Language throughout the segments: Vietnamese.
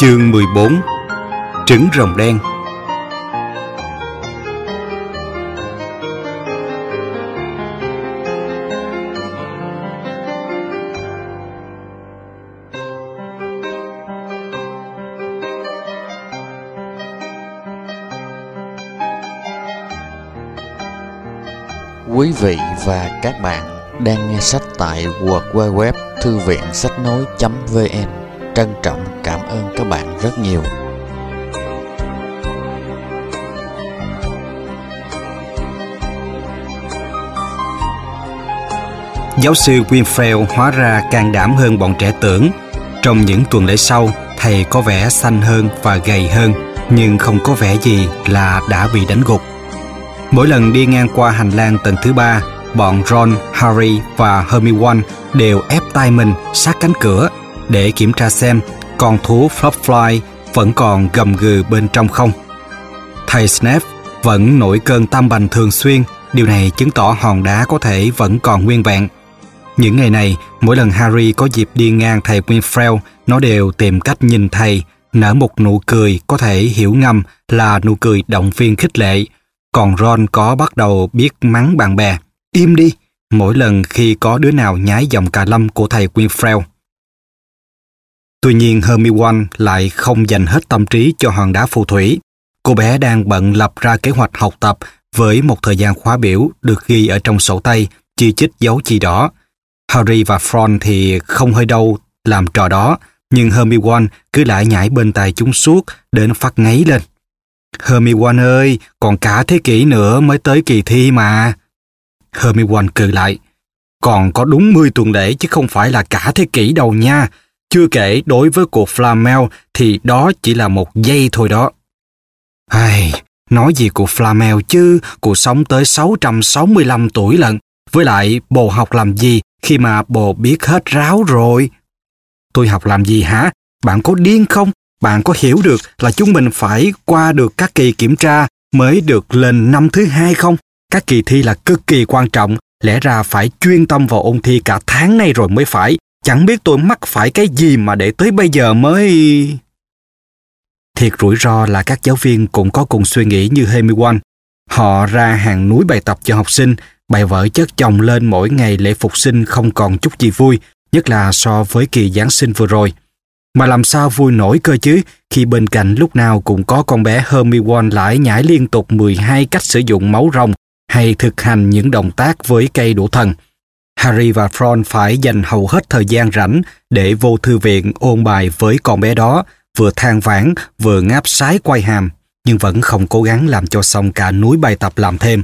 Chương 14 Trứng rồng đen. Quý vị và các bạn đang nghe sách tại www thư viện sách nói.vn Trân trọng cảm ơn các bạn rất nhiều. Giáo sư Winfield hóa ra can đảm hơn bọn trẻ tưởng. Trong những tuần lễ sau, thầy có vẻ xanh hơn và gầy hơn, nhưng không có vẻ gì là đã bị đánh gục. Mỗi lần đi ngang qua hành lang tầng thứ ba, bọn Ron, Harry và Hermione đều ép tay mình sát cánh cửa để kiểm tra xem con thú Flopfly vẫn còn gầm gừ bên trong không. Thầy Snape vẫn nổi cơn tam bành thường xuyên, điều này chứng tỏ hòn đá có thể vẫn còn nguyên vẹn. Những ngày này, mỗi lần Harry có dịp đi ngang thầy Winfrey, nó đều tìm cách nhìn thầy, nở một nụ cười có thể hiểu ngầm là nụ cười động viên khích lệ. Còn Ron có bắt đầu biết mắng bạn bè. Im đi, mỗi lần khi có đứa nào nhái dòng cà lâm của thầy Winfrey, Tuy nhiên Hermione lại không dành hết tâm trí cho hòn đá phù thủy. Cô bé đang bận lập ra kế hoạch học tập với một thời gian khóa biểu được ghi ở trong sổ tay, chi chích dấu chỉ đỏ. Harry và Ron thì không hơi đâu làm trò đó, nhưng Hermione cứ lại nhảy bên tai chúng suốt đến phát ngáy lên. Hermione ơi, còn cả thế kỷ nữa mới tới kỳ thi mà. Hermione cười lại. Còn có đúng 10 tuần lễ chứ không phải là cả thế kỷ đâu nha. Chưa kể đối với cuộc Flamel thì đó chỉ là một giây thôi đó. Ai, nói gì cuộc Flamel chứ, cuộc sống tới 665 tuổi lận. Với lại bồ học làm gì khi mà bồ biết hết ráo rồi? Tôi học làm gì hả? Bạn có điên không? Bạn có hiểu được là chúng mình phải qua được các kỳ kiểm tra mới được lên năm thứ hai không? Các kỳ thi là cực kỳ quan trọng, lẽ ra phải chuyên tâm vào ôn thi cả tháng nay rồi mới phải. Chẳng biết tôi mắc phải cái gì mà để tới bây giờ mới... Thiệt rủi ro là các giáo viên cũng có cùng suy nghĩ như Hermione. Họ ra hàng núi bài tập cho học sinh, bài vở chất chồng lên mỗi ngày lễ phục sinh không còn chút gì vui, nhất là so với kỳ Giáng sinh vừa rồi. Mà làm sao vui nổi cơ chứ khi bên cạnh lúc nào cũng có con bé Hermione lại nhảy liên tục 12 cách sử dụng máu rồng hay thực hành những động tác với cây đũa thần. Harry và Ron phải dành hầu hết thời gian rảnh để vô thư viện ôn bài với con bé đó, vừa than vãn vừa ngáp sái quay hàm, nhưng vẫn không cố gắng làm cho xong cả núi bài tập làm thêm.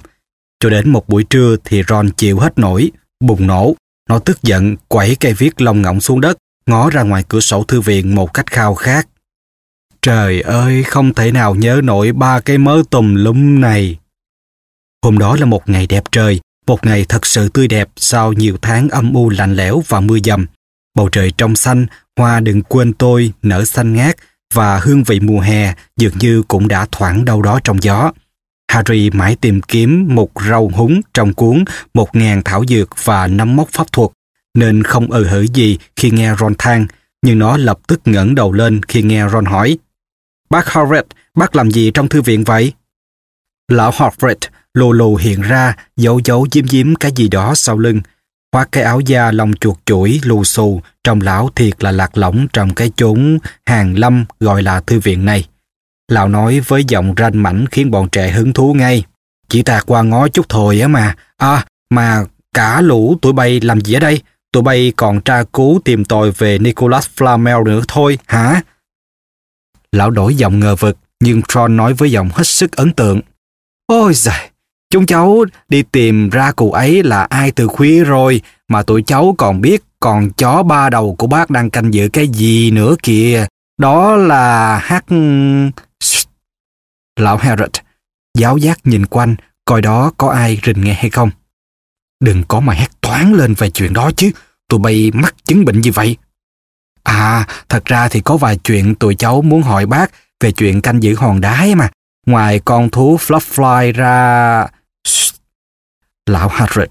Cho đến một buổi trưa thì Ron chịu hết nổi, bùng nổ. Nó tức giận quẩy cây viết lông ngọng xuống đất, ngó ra ngoài cửa sổ thư viện một cách khao khát. Trời ơi, không thể nào nhớ nổi ba cái mớ tùm lum này. Hôm đó là một ngày đẹp trời, một ngày thật sự tươi đẹp sau nhiều tháng âm u lạnh lẽo và mưa dầm. Bầu trời trong xanh, hoa đừng quên tôi nở xanh ngát và hương vị mùa hè dường như cũng đã thoảng đâu đó trong gió. Harry mãi tìm kiếm một rau húng trong cuốn một ngàn thảo dược và nắm mốc pháp thuật, nên không ừ hử gì khi nghe Ron than, nhưng nó lập tức ngẩng đầu lên khi nghe Ron hỏi. Bác Hagrid, bác làm gì trong thư viện vậy? Lão Hagrid lù lù hiện ra, giấu giấu diếm diếm cái gì đó sau lưng. Khoác cái áo da lông chuột chuỗi lù xù, trong lão thiệt là lạc lõng trong cái chốn hàng lâm gọi là thư viện này. Lão nói với giọng ranh mảnh khiến bọn trẻ hứng thú ngay. Chỉ ta qua ngó chút thôi á mà. À, mà cả lũ tụi bay làm gì ở đây? Tụi bay còn tra cứu tìm tòi về Nicholas Flamel nữa thôi, hả? Lão đổi giọng ngờ vực, nhưng Tron nói với giọng hết sức ấn tượng. Ôi giời, chúng cháu đi tìm ra cụ ấy là ai từ khuya rồi, mà tụi cháu còn biết còn chó ba đầu của bác đang canh giữ cái gì nữa kìa. Đó là hát... Lão Herod, giáo giác nhìn quanh, coi đó có ai rình nghe hay không. Đừng có mà hét toán lên về chuyện đó chứ, tụi bay mắc chứng bệnh gì vậy? À, thật ra thì có vài chuyện tụi cháu muốn hỏi bác về chuyện canh giữ hòn đá mà. Ngoài con thú Fluffly ra... Lão Harrod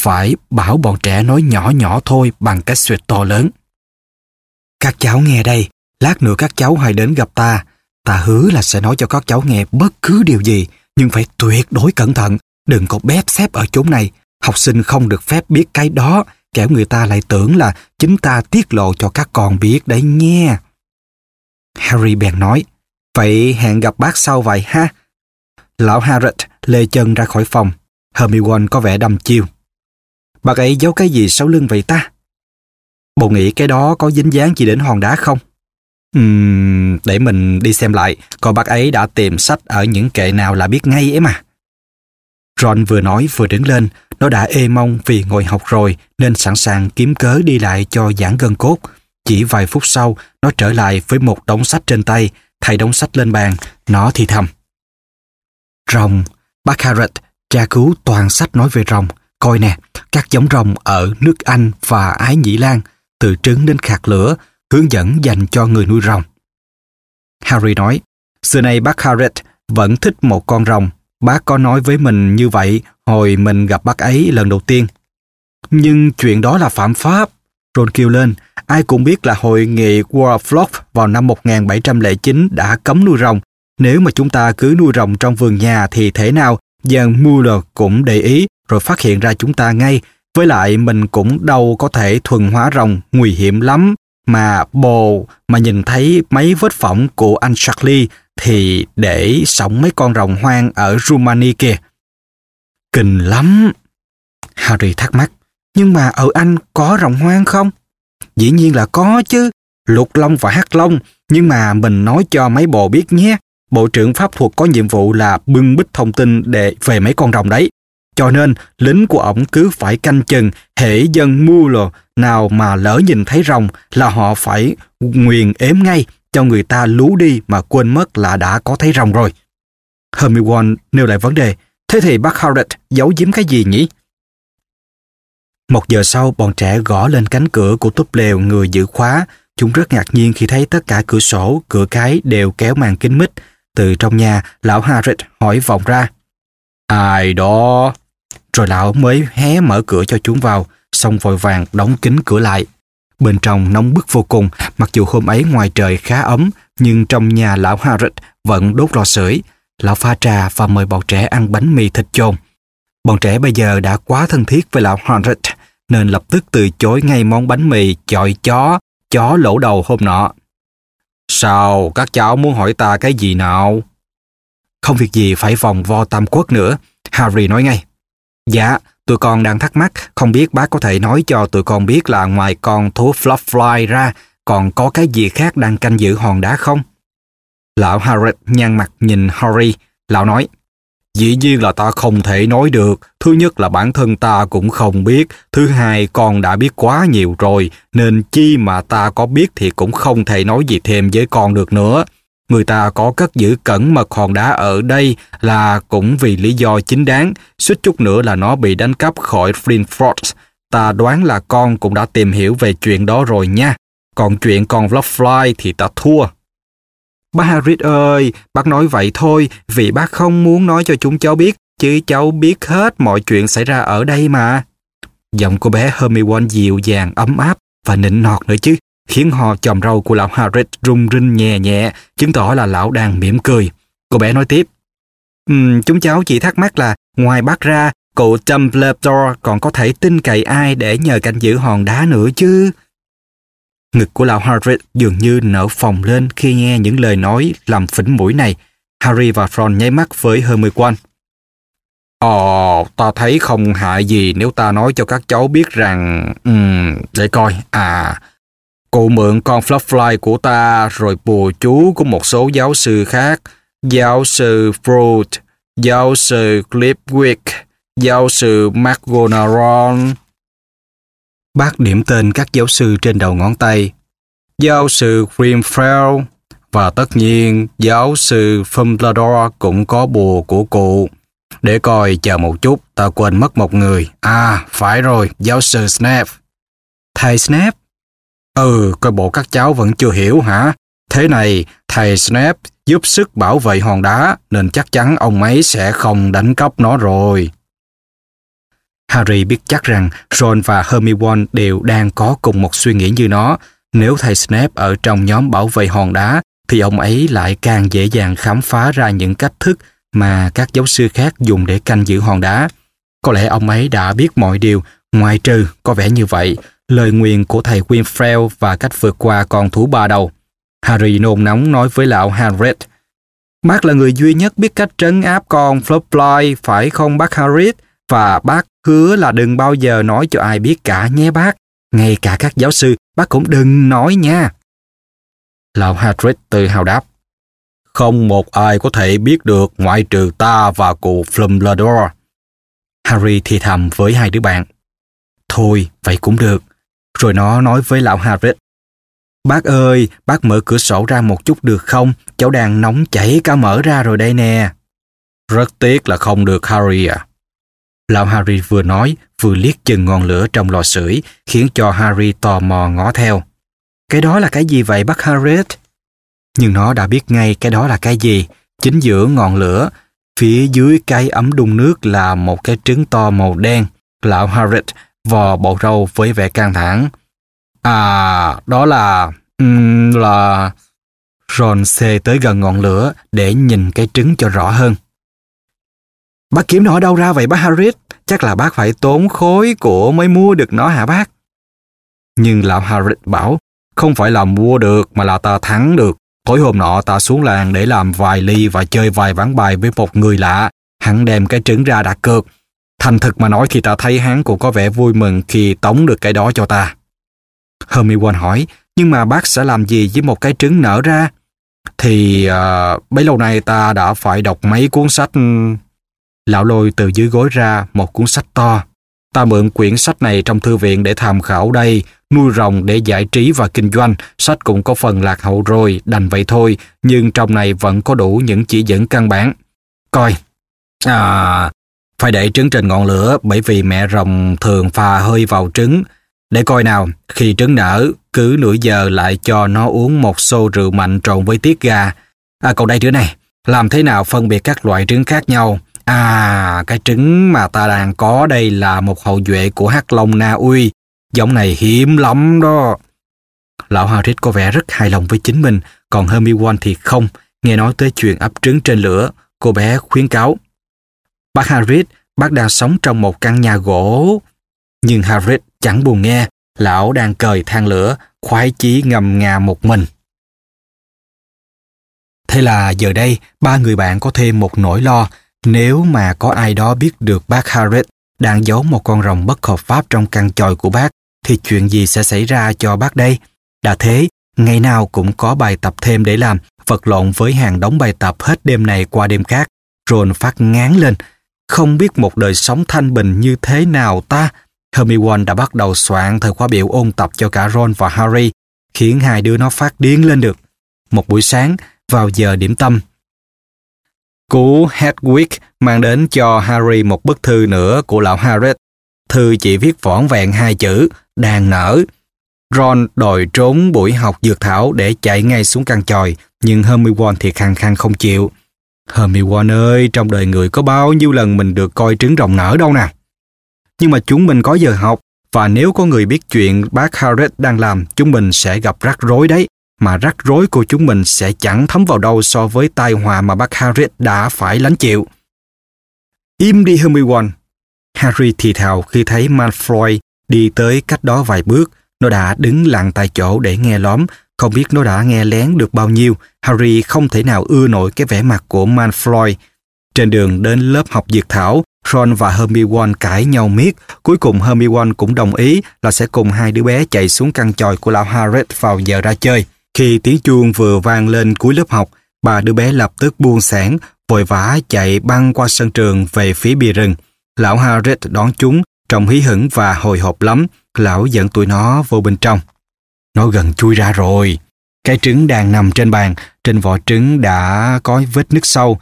phải bảo bọn trẻ nói nhỏ nhỏ thôi bằng cái suyệt to lớn. Các cháu nghe đây, lát nữa các cháu hãy đến gặp ta. Ta hứa là sẽ nói cho các cháu nghe bất cứ điều gì, nhưng phải tuyệt đối cẩn thận. Đừng có bép xếp ở chỗ này. Học sinh không được phép biết cái đó, kẻo người ta lại tưởng là chính ta tiết lộ cho các con biết đấy nghe Harry bèn nói, vậy hẹn gặp bác sau vậy ha. Lão Harry lê chân ra khỏi phòng. Hermione có vẻ đăm chiêu. Bác ấy giấu cái gì sau lưng vậy ta? Bộ nghĩ cái đó có dính dáng gì đến hòn đá không? Uhm, để mình đi xem lại, coi bác ấy đã tìm sách ở những kệ nào là biết ngay ấy mà. Ron vừa nói vừa đứng lên, nó đã ê mong vì ngồi học rồi nên sẵn sàng kiếm cớ đi lại cho giãn gân cốt. Chỉ vài phút sau, nó trở lại với một đống sách trên tay, thay đống sách lên bàn, nó thì thầm. Rồng, bác Harrod tra cứu toàn sách nói về rồng. Coi nè, các giống rồng ở nước Anh và Ái Nhĩ Lan, từ trứng đến khạc lửa, hướng dẫn dành cho người nuôi rồng. Harry nói, xưa nay bác Harriet vẫn thích một con rồng. Bác có nói với mình như vậy hồi mình gặp bác ấy lần đầu tiên. Nhưng chuyện đó là phạm pháp. Ron kêu lên, ai cũng biết là hội nghị World Flock vào năm 1709 đã cấm nuôi rồng. Nếu mà chúng ta cứ nuôi rồng trong vườn nhà thì thế nào Giang Muller cũng để ý rồi phát hiện ra chúng ta ngay. Với lại mình cũng đâu có thể thuần hóa rồng, nguy hiểm lắm. Mà bồ mà nhìn thấy mấy vết phỏng của anh Charlie thì để sống mấy con rồng hoang ở Rumani kìa. Kinh lắm. Harry thắc mắc. Nhưng mà ở Anh có rồng hoang không? Dĩ nhiên là có chứ. Lục Long và Hắc Long. Nhưng mà mình nói cho mấy bồ biết nhé. Bộ trưởng Pháp thuật có nhiệm vụ là bưng bít thông tin để về mấy con rồng đấy. Cho nên, lính của ổng cứ phải canh chừng hệ dân mua lò nào mà lỡ nhìn thấy rồng là họ phải nguyền ếm ngay cho người ta lú đi mà quên mất là đã có thấy rồng rồi. Hermione nêu lại vấn đề, thế thì bác Howard giấu giếm cái gì nhỉ? Một giờ sau, bọn trẻ gõ lên cánh cửa của túp lều người giữ khóa. Chúng rất ngạc nhiên khi thấy tất cả cửa sổ, cửa cái đều kéo màn kính mít. Từ trong nhà, lão Harrit hỏi vọng ra. Ai đó? Rồi lão mới hé mở cửa cho chúng vào, xong vội vàng đóng kín cửa lại. Bên trong nóng bức vô cùng, mặc dù hôm ấy ngoài trời khá ấm, nhưng trong nhà lão Harrit vẫn đốt lò sưởi. Lão pha trà và mời bọn trẻ ăn bánh mì thịt chôn. Bọn trẻ bây giờ đã quá thân thiết với lão Harrit nên lập tức từ chối ngay món bánh mì chọi chó, chó lỗ đầu hôm nọ. Sao, các cháu muốn hỏi ta cái gì nào? Không việc gì phải vòng vo tam quốc nữa, Harry nói ngay. Dạ, tụi con đang thắc mắc, không biết bác có thể nói cho tụi con biết là ngoài con thú Fluffly ra, còn có cái gì khác đang canh giữ hòn đá không? Lão Harry nhăn mặt nhìn Harry, lão nói, Dĩ nhiên là ta không thể nói được, thứ nhất là bản thân ta cũng không biết, thứ hai con đã biết quá nhiều rồi, nên chi mà ta có biết thì cũng không thể nói gì thêm với con được nữa. Người ta có cất giữ cẩn mật hòn đá ở đây là cũng vì lý do chính đáng, suýt chút nữa là nó bị đánh cắp khỏi Flintford. Ta đoán là con cũng đã tìm hiểu về chuyện đó rồi nha. Còn chuyện con Vlogfly thì ta thua. Bác Harriet ơi, bác nói vậy thôi vì bác không muốn nói cho chúng cháu biết, chứ cháu biết hết mọi chuyện xảy ra ở đây mà. Giọng cô bé Hermione dịu dàng, ấm áp và nịnh nọt nữa chứ, khiến họ chòm râu của lão Harriet rung rinh nhẹ nhẹ, chứng tỏ là lão đang mỉm cười. Cô bé nói tiếp, um, chúng cháu chỉ thắc mắc là ngoài bác ra, cụ Dumbledore còn có thể tin cậy ai để nhờ canh giữ hòn đá nữa chứ. Ngực của lão Hagrid dường như nở phồng lên khi nghe những lời nói làm phỉnh mũi này. Harry và Ron nháy mắt với Hermione. Ồ, ờ, ta thấy không hại gì nếu ta nói cho các cháu biết rằng... Um, để coi, à... Cụ mượn con Fluffly của ta rồi bùa chú của một số giáo sư khác. Giáo sư Froud, giáo sư Clipwick, giáo sư McGonagall... Bác điểm tên các giáo sư trên đầu ngón tay. Giáo sư Grimfell và tất nhiên giáo sư Fumbledore cũng có bùa của cụ. Để coi chờ một chút, ta quên mất một người. À, phải rồi, giáo sư Snape. Thầy Snape? Ừ, coi bộ các cháu vẫn chưa hiểu hả? Thế này, thầy Snape giúp sức bảo vệ hòn đá nên chắc chắn ông ấy sẽ không đánh cắp nó rồi. Harry biết chắc rằng Ron và Hermione đều đang có cùng một suy nghĩ như nó. Nếu thầy Snape ở trong nhóm bảo vệ hòn đá, thì ông ấy lại càng dễ dàng khám phá ra những cách thức mà các giáo sư khác dùng để canh giữ hòn đá. Có lẽ ông ấy đã biết mọi điều, ngoài trừ, có vẻ như vậy, lời nguyền của thầy Winfrey và cách vượt qua con thú ba đầu. Harry nôn nóng nói với lão Hagrid. Bác là người duy nhất biết cách trấn áp con Flopfly, phải không bác Harry? Và bác hứa là đừng bao giờ nói cho ai biết cả nhé bác. Ngay cả các giáo sư, bác cũng đừng nói nha. Lão Hagrid tự hào đáp. Không một ai có thể biết được ngoại trừ ta và cụ Flumbledore. Harry thì thầm với hai đứa bạn. Thôi, vậy cũng được. Rồi nó nói với lão Hagrid. Bác ơi, bác mở cửa sổ ra một chút được không? Cháu đang nóng chảy cả mở ra rồi đây nè. Rất tiếc là không được Harry à. Lão Harry vừa nói, vừa liếc chừng ngọn lửa trong lò sưởi, khiến cho Harry tò mò ngó theo. Cái đó là cái gì vậy bác Harry? Nhưng nó đã biết ngay cái đó là cái gì. Chính giữa ngọn lửa, phía dưới cái ấm đun nước là một cái trứng to màu đen. Lão Harry vò bộ râu với vẻ căng thẳng. À, đó là... Um, là... Ron xê tới gần ngọn lửa để nhìn cái trứng cho rõ hơn. Bác kiếm nó ở đâu ra vậy bác Harris? Chắc là bác phải tốn khối của mới mua được nó hả bác? Nhưng lão Harris bảo, không phải là mua được mà là ta thắng được. Tối hôm nọ ta xuống làng để làm vài ly và chơi vài ván bài với một người lạ. Hắn đem cái trứng ra đặt cược. Thành thực mà nói thì ta thấy hắn cũng có vẻ vui mừng khi tống được cái đó cho ta. Hermione hỏi, nhưng mà bác sẽ làm gì với một cái trứng nở ra? Thì uh, bấy lâu nay ta đã phải đọc mấy cuốn sách... Lão lôi từ dưới gối ra một cuốn sách to. Ta mượn quyển sách này trong thư viện để tham khảo đây, nuôi rồng để giải trí và kinh doanh. Sách cũng có phần lạc hậu rồi, đành vậy thôi, nhưng trong này vẫn có đủ những chỉ dẫn căn bản. Coi, à, phải để trứng trên ngọn lửa bởi vì mẹ rồng thường pha hơi vào trứng. Để coi nào, khi trứng nở, cứ nửa giờ lại cho nó uống một xô rượu mạnh trộn với tiết gà. À còn đây đứa này, làm thế nào phân biệt các loại trứng khác nhau? À, cái trứng mà ta đang có đây là một hậu duệ của hắc long Na Uy. Giống này hiếm lắm đó. Lão Harry có vẻ rất hài lòng với chính mình, còn Hermione thì không. Nghe nói tới chuyện ấp trứng trên lửa, cô bé khuyến cáo. Bác Harry, bác đang sống trong một căn nhà gỗ. Nhưng Harry chẳng buồn nghe, lão đang cời than lửa, khoái chí ngầm ngà một mình. Thế là giờ đây, ba người bạn có thêm một nỗi lo, nếu mà có ai đó biết được bác Harris đang giấu một con rồng bất hợp pháp trong căn chòi của bác, thì chuyện gì sẽ xảy ra cho bác đây? Đã thế, ngày nào cũng có bài tập thêm để làm, vật lộn với hàng đống bài tập hết đêm này qua đêm khác. Ron phát ngán lên, không biết một đời sống thanh bình như thế nào ta. Hermione đã bắt đầu soạn thời khóa biểu ôn tập cho cả Ron và Harry, khiến hai đứa nó phát điên lên được. Một buổi sáng, vào giờ điểm tâm, Cú Hedwig mang đến cho Harry một bức thư nữa của lão Harriet. Thư chỉ viết vỏn vẹn hai chữ, đang nở. Ron đòi trốn buổi học dược thảo để chạy ngay xuống căn tròi, nhưng Hermione thì khăng khăng không chịu. Hermione ơi, trong đời người có bao nhiêu lần mình được coi trứng rồng nở đâu nè? Nhưng mà chúng mình có giờ học, và nếu có người biết chuyện bác Harriet đang làm, chúng mình sẽ gặp rắc rối đấy mà rắc rối của chúng mình sẽ chẳng thấm vào đâu so với tai họa mà bác Harry đã phải lãnh chịu. Im đi Hermione. Harry thì thào khi thấy Malfoy đi tới cách đó vài bước. Nó đã đứng lặng tại chỗ để nghe lóm. Không biết nó đã nghe lén được bao nhiêu. Harry không thể nào ưa nổi cái vẻ mặt của Malfoy. Trên đường đến lớp học dược thảo, Ron và Hermione cãi nhau miết. Cuối cùng Hermione cũng đồng ý là sẽ cùng hai đứa bé chạy xuống căn tròi của lão Harry vào giờ ra chơi. Khi tiếng chuông vừa vang lên cuối lớp học, bà đứa bé lập tức buông sản, vội vã chạy băng qua sân trường về phía bìa rừng. Lão Harris đón chúng, trông hí hửng và hồi hộp lắm. Lão dẫn tụi nó vô bên trong. Nó gần chui ra rồi. Cái trứng đang nằm trên bàn, trên vỏ trứng đã có vết nứt sâu.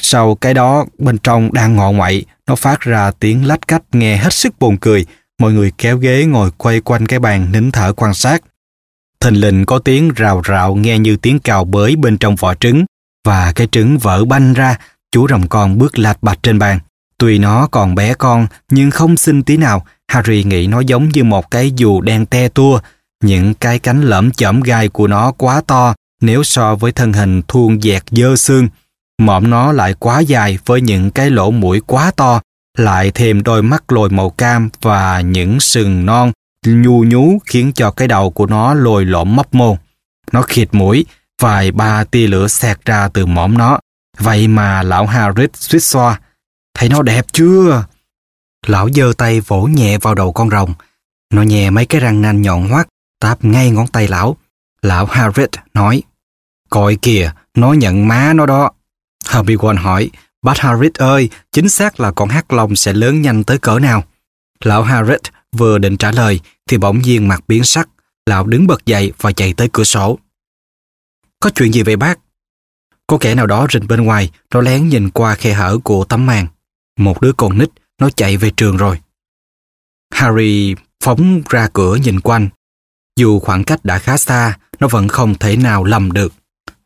Sau cái đó, bên trong đang ngọ ngoại, nó phát ra tiếng lách cách nghe hết sức buồn cười. Mọi người kéo ghế ngồi quay quanh cái bàn nín thở quan sát. Thình lình có tiếng rào rạo nghe như tiếng cào bới bên trong vỏ trứng và cái trứng vỡ banh ra, chú rồng con bước lạch bạch trên bàn. Tuy nó còn bé con nhưng không xinh tí nào, Harry nghĩ nó giống như một cái dù đen te tua. Những cái cánh lởm chởm gai của nó quá to nếu so với thân hình thuôn dẹt dơ xương. Mõm nó lại quá dài với những cái lỗ mũi quá to, lại thêm đôi mắt lồi màu cam và những sừng non nhu nhú khiến cho cái đầu của nó lồi lõm mấp mô. Nó khịt mũi, vài ba tia lửa xẹt ra từ mõm nó. Vậy mà lão Harris suýt xoa. Thấy nó đẹp chưa? Lão giơ tay vỗ nhẹ vào đầu con rồng. Nó nhẹ mấy cái răng nanh nhọn hoắt, táp ngay ngón tay lão. Lão Harris nói, Coi kìa, nó nhận má nó đó. Hermione hỏi, Bác Harris ơi, chính xác là con hắc long sẽ lớn nhanh tới cỡ nào? Lão Harris vừa định trả lời thì bỗng nhiên mặt biến sắc. Lão đứng bật dậy và chạy tới cửa sổ. Có chuyện gì vậy bác? Có kẻ nào đó rình bên ngoài, nó lén nhìn qua khe hở của tấm màn. Một đứa con nít, nó chạy về trường rồi. Harry phóng ra cửa nhìn quanh. Dù khoảng cách đã khá xa, nó vẫn không thể nào lầm được.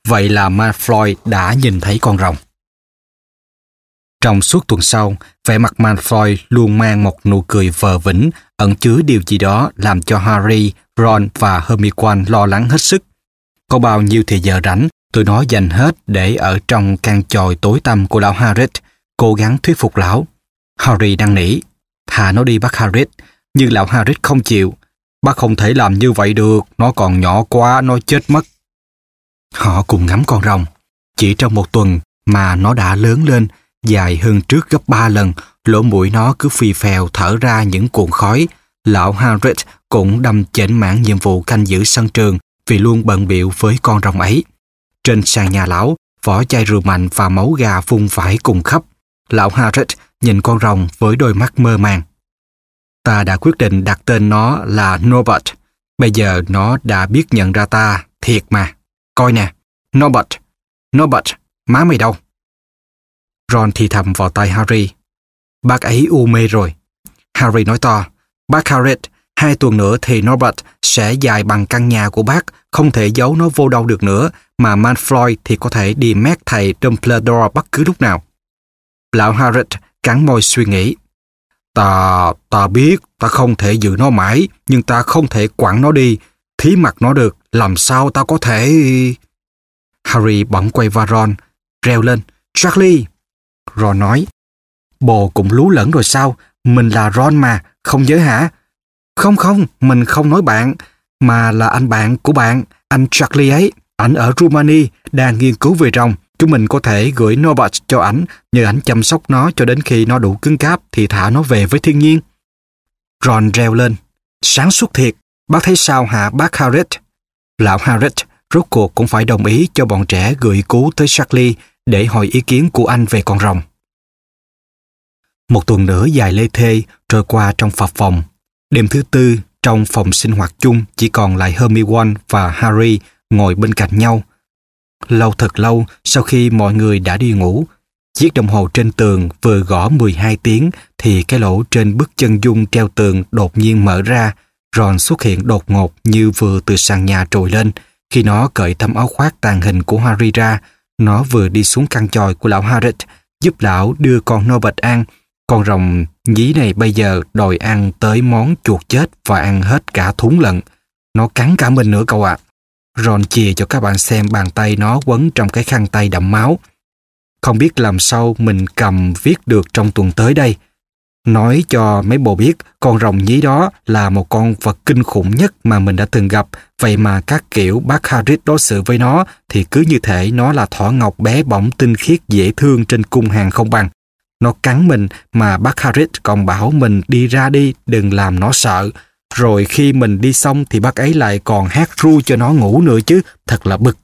Vậy là Malfoy đã nhìn thấy con rồng. Trong suốt tuần sau, vẻ mặt Malfoy luôn mang một nụ cười vờ vĩnh, ẩn chứa điều gì đó làm cho Harry, Ron và Hermione lo lắng hết sức. Có bao nhiêu thì giờ rảnh, tôi nói dành hết để ở trong căn tròi tối tăm của lão Harris, cố gắng thuyết phục lão. Harry đang nỉ, thả nó đi bắt Harris, nhưng lão Harris không chịu. Bác không thể làm như vậy được, nó còn nhỏ quá, nó chết mất. Họ cùng ngắm con rồng. Chỉ trong một tuần mà nó đã lớn lên, dài hơn trước gấp ba lần, lỗ mũi nó cứ phi phèo thở ra những cuộn khói. Lão Harrit cũng đâm chểnh mãn nhiệm vụ canh giữ sân trường vì luôn bận biệu với con rồng ấy. Trên sàn nhà lão, vỏ chai rượu mạnh và máu gà phun phải cùng khắp. Lão Harrit nhìn con rồng với đôi mắt mơ màng. Ta đã quyết định đặt tên nó là Norbert. Bây giờ nó đã biết nhận ra ta, thiệt mà. Coi nè, Norbert, Norbert, má mày đâu? Ron thì thầm vào tai Harry. Bác ấy u mê rồi. Harry nói to, bác Harriet, hai tuần nữa thì Norbert sẽ dài bằng căn nhà của bác, không thể giấu nó vô đâu được nữa, mà Manfloy thì có thể đi mét thầy Dumbledore bất cứ lúc nào. Lão Harriet cắn môi suy nghĩ. Ta, ta biết, ta không thể giữ nó mãi, nhưng ta không thể quẳng nó đi. Thí mặt nó được, làm sao ta có thể... Harry bỗng quay vào Ron, reo lên. Charlie! Ron nói. Bồ cũng lú lẫn rồi sao? Mình là Ron mà, không giới hả? Không không, mình không nói bạn, mà là anh bạn của bạn, anh Charlie ấy. Ảnh ở Rumani đang nghiên cứu về rồng. Chúng mình có thể gửi Norbert cho ảnh, nhờ ảnh chăm sóc nó cho đến khi nó đủ cứng cáp thì thả nó về với thiên nhiên. Ron reo lên. Sáng suốt thiệt, bác thấy sao hả bác Harriet? Lão Harriet rốt cuộc cũng phải đồng ý cho bọn trẻ gửi cứu tới Charlie để hỏi ý kiến của anh về con rồng. Một tuần nữa dài lê thê trôi qua trong phập phòng. Đêm thứ tư, trong phòng sinh hoạt chung chỉ còn lại Hermione và Harry ngồi bên cạnh nhau. Lâu thật lâu sau khi mọi người đã đi ngủ, chiếc đồng hồ trên tường vừa gõ 12 tiếng thì cái lỗ trên bức chân dung treo tường đột nhiên mở ra. Ron xuất hiện đột ngột như vừa từ sàn nhà trồi lên. Khi nó cởi tấm áo khoác tàn hình của Harry ra, nó vừa đi xuống căn chòi của lão Harrit giúp lão đưa con nô bạch ăn. Con rồng nhí này bây giờ đòi ăn tới món chuột chết và ăn hết cả thúng lận. Nó cắn cả mình nữa cậu ạ. À. Ron chìa cho các bạn xem bàn tay nó quấn trong cái khăn tay đậm máu. Không biết làm sao mình cầm viết được trong tuần tới đây. Nói cho mấy bồ biết con rồng nhí đó là một con vật kinh khủng nhất mà mình đã từng gặp. Vậy mà các kiểu bác Harris đối xử với nó thì cứ như thể nó là thỏ ngọc bé bỏng tinh khiết dễ thương trên cung hàng không bằng. Nó cắn mình mà bác Harris còn bảo mình đi ra đi, đừng làm nó sợ. Rồi khi mình đi xong thì bác ấy lại còn hát ru cho nó ngủ nữa chứ, thật là bực.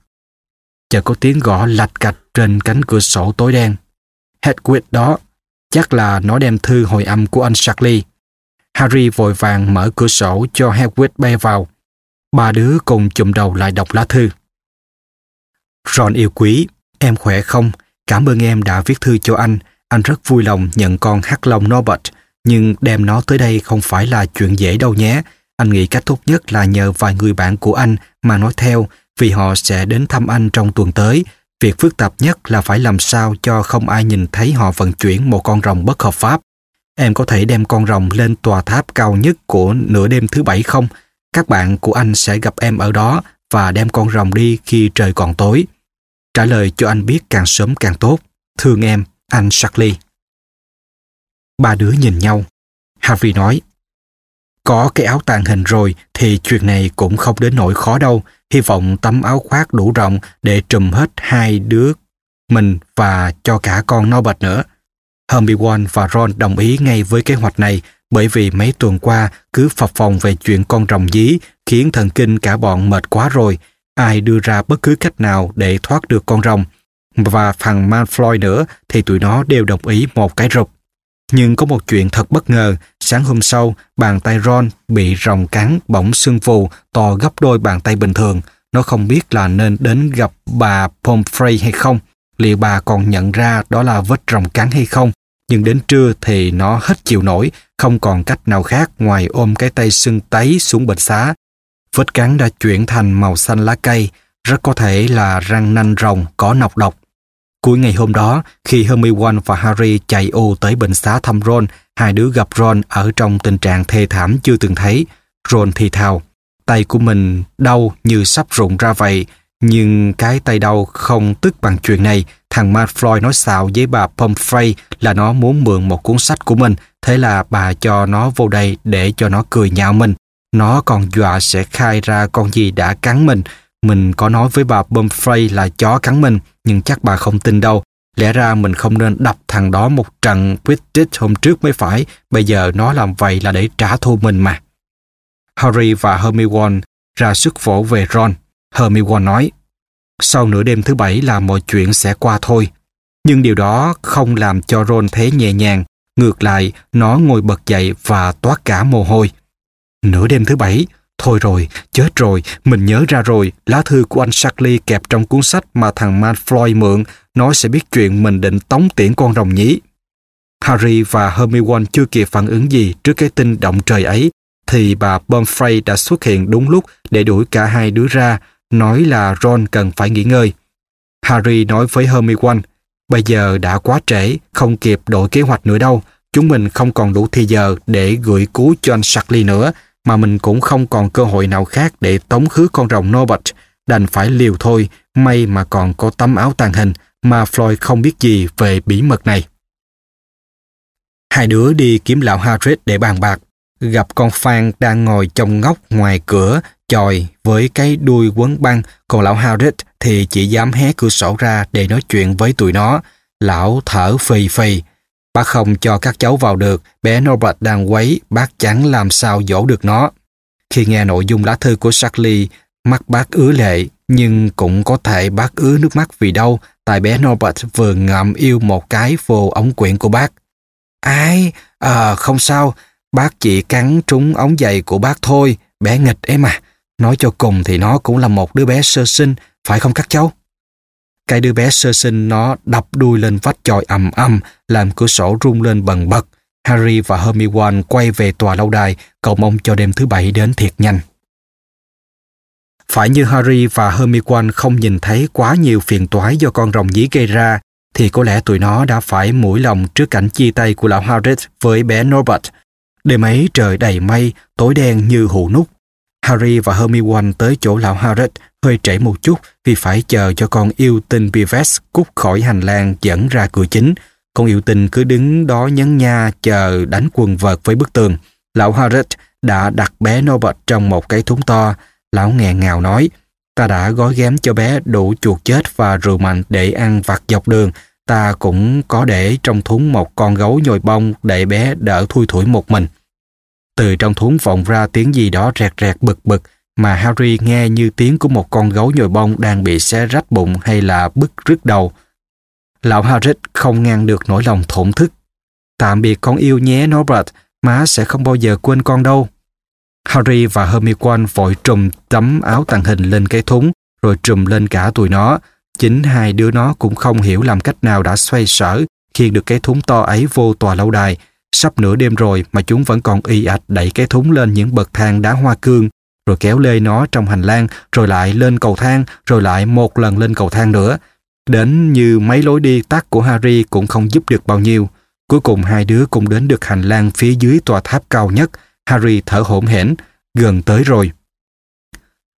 Chợt có tiếng gõ lạch cạch trên cánh cửa sổ tối đen. Hedwig đó, chắc là nó đem thư hồi âm của anh Charlie. Harry vội vàng mở cửa sổ cho Hedwig bay vào. Ba đứa cùng chụm đầu lại đọc lá thư. Ron yêu quý, em khỏe không? Cảm ơn em đã viết thư cho anh. Anh rất vui lòng nhận con hắc long Norbert nhưng đem nó tới đây không phải là chuyện dễ đâu nhé. Anh nghĩ cách tốt nhất là nhờ vài người bạn của anh mà nói theo vì họ sẽ đến thăm anh trong tuần tới. Việc phức tạp nhất là phải làm sao cho không ai nhìn thấy họ vận chuyển một con rồng bất hợp pháp. Em có thể đem con rồng lên tòa tháp cao nhất của nửa đêm thứ bảy không? các bạn của anh sẽ gặp em ở đó và đem con rồng đi khi trời còn tối. Trả lời cho anh biết càng sớm càng tốt. Thương em, anh Charlie. Ba đứa nhìn nhau. Harvey nói, có cái áo tàng hình rồi thì chuyện này cũng không đến nỗi khó đâu. Hy vọng tấm áo khoác đủ rộng để trùm hết hai đứa mình và cho cả con Norbert nữa. Hermione và Ron đồng ý ngay với kế hoạch này bởi vì mấy tuần qua cứ phập phòng về chuyện con rồng dí khiến thần kinh cả bọn mệt quá rồi. Ai đưa ra bất cứ cách nào để thoát được con rồng. Và thằng Malfoy nữa thì tụi nó đều đồng ý một cái rụp. Nhưng có một chuyện thật bất ngờ, sáng hôm sau, bàn tay Ron bị rồng cắn bỗng sưng phù to gấp đôi bàn tay bình thường. Nó không biết là nên đến gặp bà Pomfrey hay không. Liệu bà còn nhận ra đó là vết rồng cắn hay không? Nhưng đến trưa thì nó hết chịu nổi, không còn cách nào khác ngoài ôm cái tay sưng tấy xuống bệnh xá. Vết cắn đã chuyển thành màu xanh lá cây, rất có thể là răng nanh rồng có nọc độc. Cuối ngày hôm đó, khi Hermione và Harry chạy ô tới bệnh xá thăm Ron, hai đứa gặp Ron ở trong tình trạng thê thảm chưa từng thấy. Ron thì thào, tay của mình đau như sắp rụng ra vậy, nhưng cái tay đau không tức bằng chuyện này. Thằng Malfoy nói xạo với bà Pomfrey là nó muốn mượn một cuốn sách của mình, thế là bà cho nó vô đây để cho nó cười nhạo mình. Nó còn dọa sẽ khai ra con gì đã cắn mình, mình có nói với bà Pomfrey là chó cắn mình, nhưng chắc bà không tin đâu. Lẽ ra mình không nên đập thằng đó một trận Quidditch hôm trước mới phải, bây giờ nó làm vậy là để trả thù mình mà. Harry và Hermione ra sức vỗ về Ron. Hermione nói, sau nửa đêm thứ bảy là mọi chuyện sẽ qua thôi. Nhưng điều đó không làm cho Ron thấy nhẹ nhàng, ngược lại, nó ngồi bật dậy và toát cả mồ hôi. Nửa đêm thứ bảy, Thôi rồi, chết rồi, mình nhớ ra rồi, lá thư của anh Charlie kẹp trong cuốn sách mà thằng Malfoy mượn, nó sẽ biết chuyện mình định tống tiễn con rồng nhí. Harry và Hermione chưa kịp phản ứng gì trước cái tin động trời ấy, thì bà Pomfrey đã xuất hiện đúng lúc để đuổi cả hai đứa ra, nói là Ron cần phải nghỉ ngơi. Harry nói với Hermione, bây giờ đã quá trễ, không kịp đổi kế hoạch nữa đâu, chúng mình không còn đủ thời giờ để gửi cứu cho anh Charlie nữa, mà mình cũng không còn cơ hội nào khác để tống khứ con rồng Norbert, đành phải liều thôi, may mà còn có tấm áo tàng hình mà Floyd không biết gì về bí mật này. Hai đứa đi kiếm lão Hagrid để bàn bạc, gặp con Phan đang ngồi trong ngóc ngoài cửa, chòi với cái đuôi quấn băng, còn lão Hagrid thì chỉ dám hé cửa sổ ra để nói chuyện với tụi nó. Lão thở phì phì, Bác không cho các cháu vào được, bé Norbert đang quấy, bác chẳng làm sao dỗ được nó. Khi nghe nội dung lá thư của Charlie, mắt bác ứa lệ, nhưng cũng có thể bác ứa nước mắt vì đâu, tại bé Norbert vừa ngậm yêu một cái vô ống quyển của bác. Ai? À, không sao, bác chỉ cắn trúng ống giày của bác thôi, bé nghịch ấy mà. Nói cho cùng thì nó cũng là một đứa bé sơ sinh, phải không các cháu? Cái đứa bé sơ sinh nó đập đuôi lên vách chòi ầm ầm, làm cửa sổ rung lên bần bật. Harry và Hermione quay về tòa lâu đài, cầu mong cho đêm thứ bảy đến thiệt nhanh. Phải như Harry và Hermione không nhìn thấy quá nhiều phiền toái do con rồng dí gây ra, thì có lẽ tụi nó đã phải mũi lòng trước cảnh chia tay của lão Hagrid với bé Norbert. Đêm ấy trời đầy mây, tối đen như hũ nút. Harry và Hermione tới chỗ lão Hagrid hơi trễ một chút vì phải chờ cho con yêu tinh Beavis cút khỏi hành lang dẫn ra cửa chính. Con yêu tinh cứ đứng đó nhấn nha chờ đánh quần vợt với bức tường. Lão Harris đã đặt bé Norbert trong một cái thúng to. Lão nghẹn ngào nói, ta đã gói ghém cho bé đủ chuột chết và rượu mạnh để ăn vặt dọc đường. Ta cũng có để trong thúng một con gấu nhồi bông để bé đỡ thui thủi một mình. Từ trong thúng vọng ra tiếng gì đó rẹt rẹt bực bực, mà Harry nghe như tiếng của một con gấu nhồi bông đang bị xé rách bụng hay là bứt rứt đầu. Lão Harry không ngăn được nỗi lòng thổn thức. Tạm biệt con yêu nhé Norbert, má sẽ không bao giờ quên con đâu. Harry và Hermione vội trùm tấm áo tàng hình lên cái thúng, rồi trùm lên cả tụi nó. Chính hai đứa nó cũng không hiểu làm cách nào đã xoay sở khiêng được cái thúng to ấy vô tòa lâu đài. Sắp nửa đêm rồi mà chúng vẫn còn y ạch đẩy cái thúng lên những bậc thang đá hoa cương rồi kéo lê nó trong hành lang, rồi lại lên cầu thang, rồi lại một lần lên cầu thang nữa. Đến như mấy lối đi tắt của Harry cũng không giúp được bao nhiêu. Cuối cùng hai đứa cũng đến được hành lang phía dưới tòa tháp cao nhất. Harry thở hổn hển, gần tới rồi.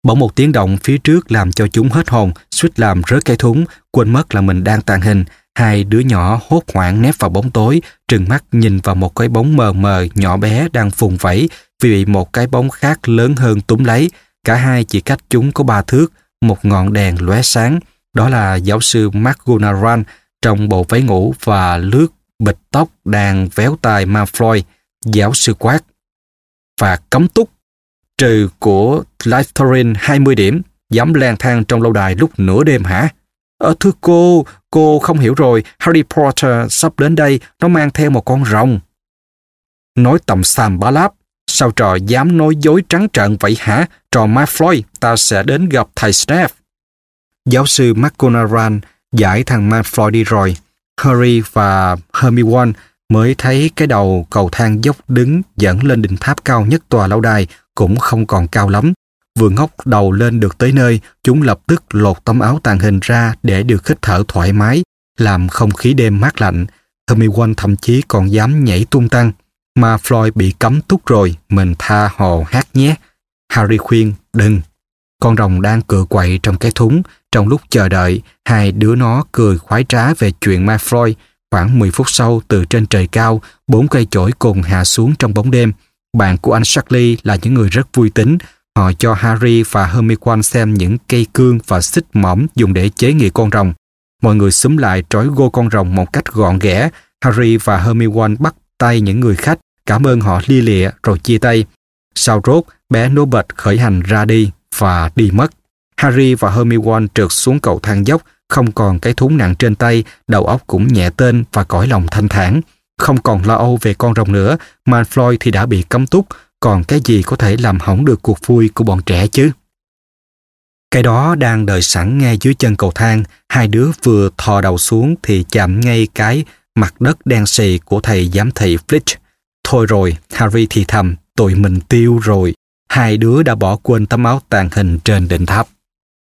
Bỗng một tiếng động phía trước làm cho chúng hết hồn, suýt làm rớt cái thúng, quên mất là mình đang tàn hình. Hai đứa nhỏ hốt hoảng nép vào bóng tối, trừng mắt nhìn vào một cái bóng mờ mờ nhỏ bé đang phùng vẫy vì bị một cái bóng khác lớn hơn túm lấy. Cả hai chỉ cách chúng có ba thước, một ngọn đèn lóe sáng. Đó là giáo sư McGonaran trong bộ váy ngủ và lướt bịch tóc đang véo tai Ma Floyd. Giáo sư quát. Và cấm túc trừ của Lytherin 20 điểm, dám lang thang trong lâu đài lúc nửa đêm hả? Ờ thưa cô, cô không hiểu rồi, Harry Potter sắp đến đây, nó mang theo một con rồng. Nói tầm xàm bá láp, sao trò dám nói dối trắng trợn vậy hả? Trò Malfoy, ta sẽ đến gặp thầy Snape. Giáo sư McGonagall giải thằng Malfoy đi rồi. Harry và Hermione mới thấy cái đầu cầu thang dốc đứng dẫn lên đỉnh tháp cao nhất tòa lâu đài cũng không còn cao lắm. Vừa ngóc đầu lên được tới nơi, chúng lập tức lột tấm áo tàng hình ra để được hít thở thoải mái, làm không khí đêm mát lạnh. Hermione thậm chí còn dám nhảy tung tăng. Mà Floyd bị cấm túc rồi, mình tha hồ hát nhé. Harry khuyên, đừng. Con rồng đang cựa quậy trong cái thúng. Trong lúc chờ đợi, hai đứa nó cười khoái trá về chuyện Malfoy. Khoảng 10 phút sau, từ trên trời cao, bốn cây chổi cùng hạ xuống trong bóng đêm. Bạn của anh Charlie là những người rất vui tính. Họ cho Harry và Hermione xem những cây cương và xích mỏm dùng để chế nghị con rồng. Mọi người xúm lại trói gô con rồng một cách gọn ghẽ. Harry và Hermione bắt tay những người khách, cảm ơn họ lia lịa rồi chia tay. Sau rốt, bé nô khởi hành ra đi và đi mất. Harry và Hermione trượt xuống cầu thang dốc, không còn cái thúng nặng trên tay, đầu óc cũng nhẹ tên và cõi lòng thanh thản. Không còn lo âu về con rồng nữa, Malfoy thì đã bị cấm túc, còn cái gì có thể làm hỏng được cuộc vui của bọn trẻ chứ? Cái đó đang đợi sẵn ngay dưới chân cầu thang, hai đứa vừa thò đầu xuống thì chạm ngay cái mặt đất đen xì của thầy giám thị Flitch. Thôi rồi, Harry thì thầm, tụi mình tiêu rồi. Hai đứa đã bỏ quên tấm áo tàn hình trên đỉnh tháp.